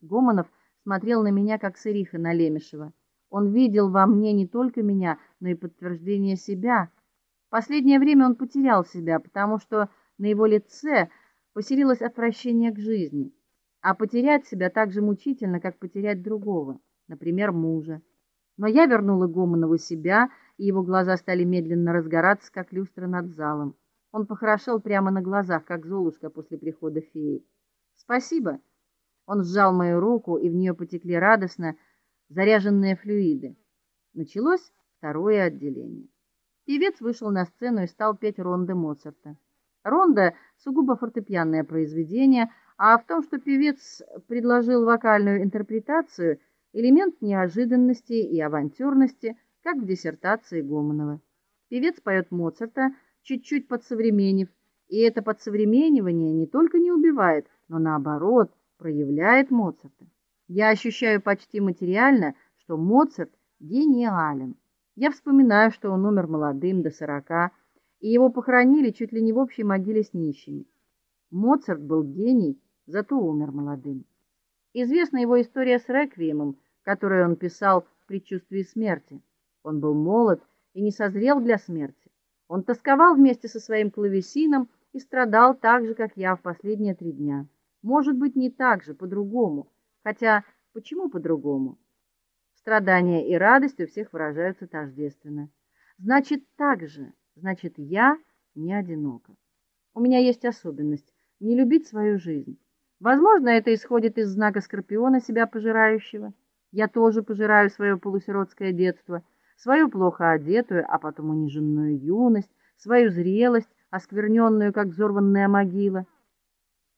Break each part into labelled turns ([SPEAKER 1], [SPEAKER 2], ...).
[SPEAKER 1] Гомонов смотрел на меня как сыриха на Лемешева. Он видел во мне не только меня, но и подтверждение себя. В последнее время он потерял себя, потому что на его лице поселилось отвращение к жизни. А потерять себя так же мучительно, как потерять другого, например, мужа. Но я вернула Гомонову себя, и его глаза стали медленно разгораться, как люстра над залом. Он похорошел прямо на глазах, как Золушка после прихода феи. Спасибо. Он сжал мою руку, и в нее потекли радостно заряженные флюиды. Началось второе отделение. Певец вышел на сцену и стал петь ронды Моцарта. Ронда сугубо фортепианное произведение, а в том, что певец предложил вокальную интерпретацию, элемент неожиданности и авантюрности, как в диссертации Гомонова. Певец поет Моцарта, чуть-чуть подсовременив, и это подсовременивание не только не убивает, но наоборот проявляет Моцарта. Я ощущаю почти материально, что Моцарт гениален. Я вспоминаю, что он умер молодым, до сорока, и его похоронили чуть ли не в общей могиле с нищими. Моцарт был гений, зато умер молодым. Известна его история с реквиемом, которую он писал в предчувствии смерти. Он был молод и не созрел для смерти. Он тосковал вместе со своим клавесином и страдал так же, как я в последние три дня. Может быть, не так же, по-другому. Хотя почему по-другому? Страдания и радость у всех выражаются тождественно. Значит, так же. Значит, я не одинока. У меня есть особенность не любить свою жизнь. Возможно, это исходит из знака скорпиона, себя пожирающего. Я тоже пожираю свое полусиротское детство, свою плохо одетую, а потом униженную юность, свою зрелость, оскверненную, как взорванная могила.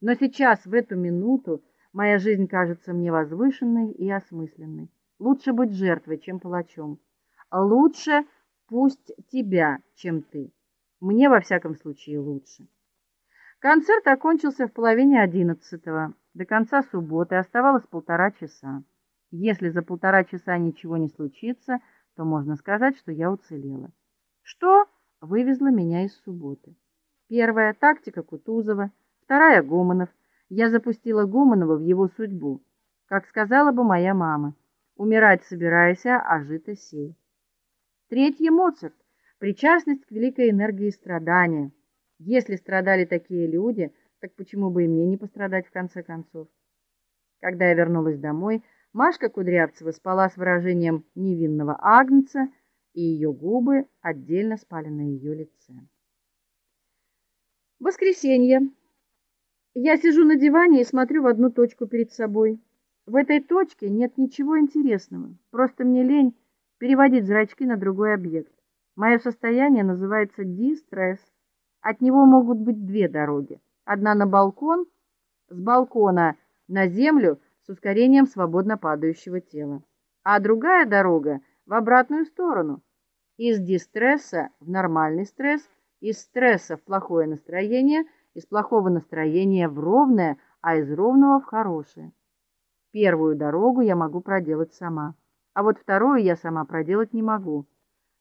[SPEAKER 1] Но сейчас, в эту минуту, моя жизнь кажется мне возвышенной и осмысленной. Лучше быть жертвой, чем палачом. Лучше пусть тебя, чем ты. Мне во всяком случае лучше. Концерт окончился в половине одиннадцатого. До конца субботы оставалось полтора часа. Если за полтора часа ничего не случится, то можно сказать, что я уцелела. Что вывезло меня из субботы? Первая тактика Кутузова Вторая Гомонов. Я запустила Гомонова в его судьбу. Как сказала бы моя мама: умирать собирайся, а жито сей. Третье Моцарт. Причастность к великой энергии страдания. Если страдали такие люди, так почему бы и мне не пострадать в конце концов? Когда я вернулась домой, Машка Кудрявцева спала с выражением невинного агнца, и ее губы отдельно спали на ее лице. Воскресенье. Я сижу на диване и смотрю в одну точку перед собой. В этой точке нет ничего интересного. Просто мне лень переводить зрачки на другой объект. Мое состояние называется дистресс. От него могут быть две дороги. Одна на балкон, с балкона на землю с ускорением свободно падающего тела. А другая дорога в обратную сторону. Из дистресса в нормальный стресс, из стресса в плохое настроение – из плохого настроения в ровное, а из ровного в хорошее. Первую дорогу я могу проделать сама, а вот вторую я сама проделать не могу.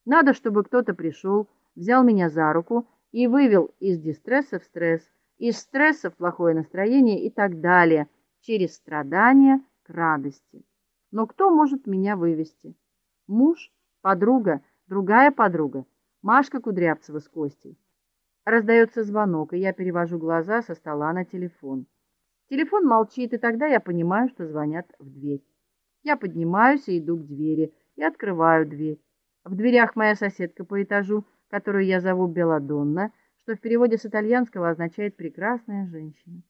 [SPEAKER 1] Надо, чтобы кто-то пришел, взял меня за руку и вывел из дистресса в стресс, из стресса в плохое настроение и так далее, через страдания к радости. Но кто может меня вывести? Муж, подруга, другая подруга, Машка Кудрявцева с Костей. Раздается звонок, и я перевожу глаза со стола на телефон. Телефон молчит, и тогда я понимаю, что звонят в дверь. Я поднимаюсь и иду к двери и открываю дверь. В дверях моя соседка по этажу, которую я зову Беладонна, что в переводе с итальянского означает прекрасная женщина.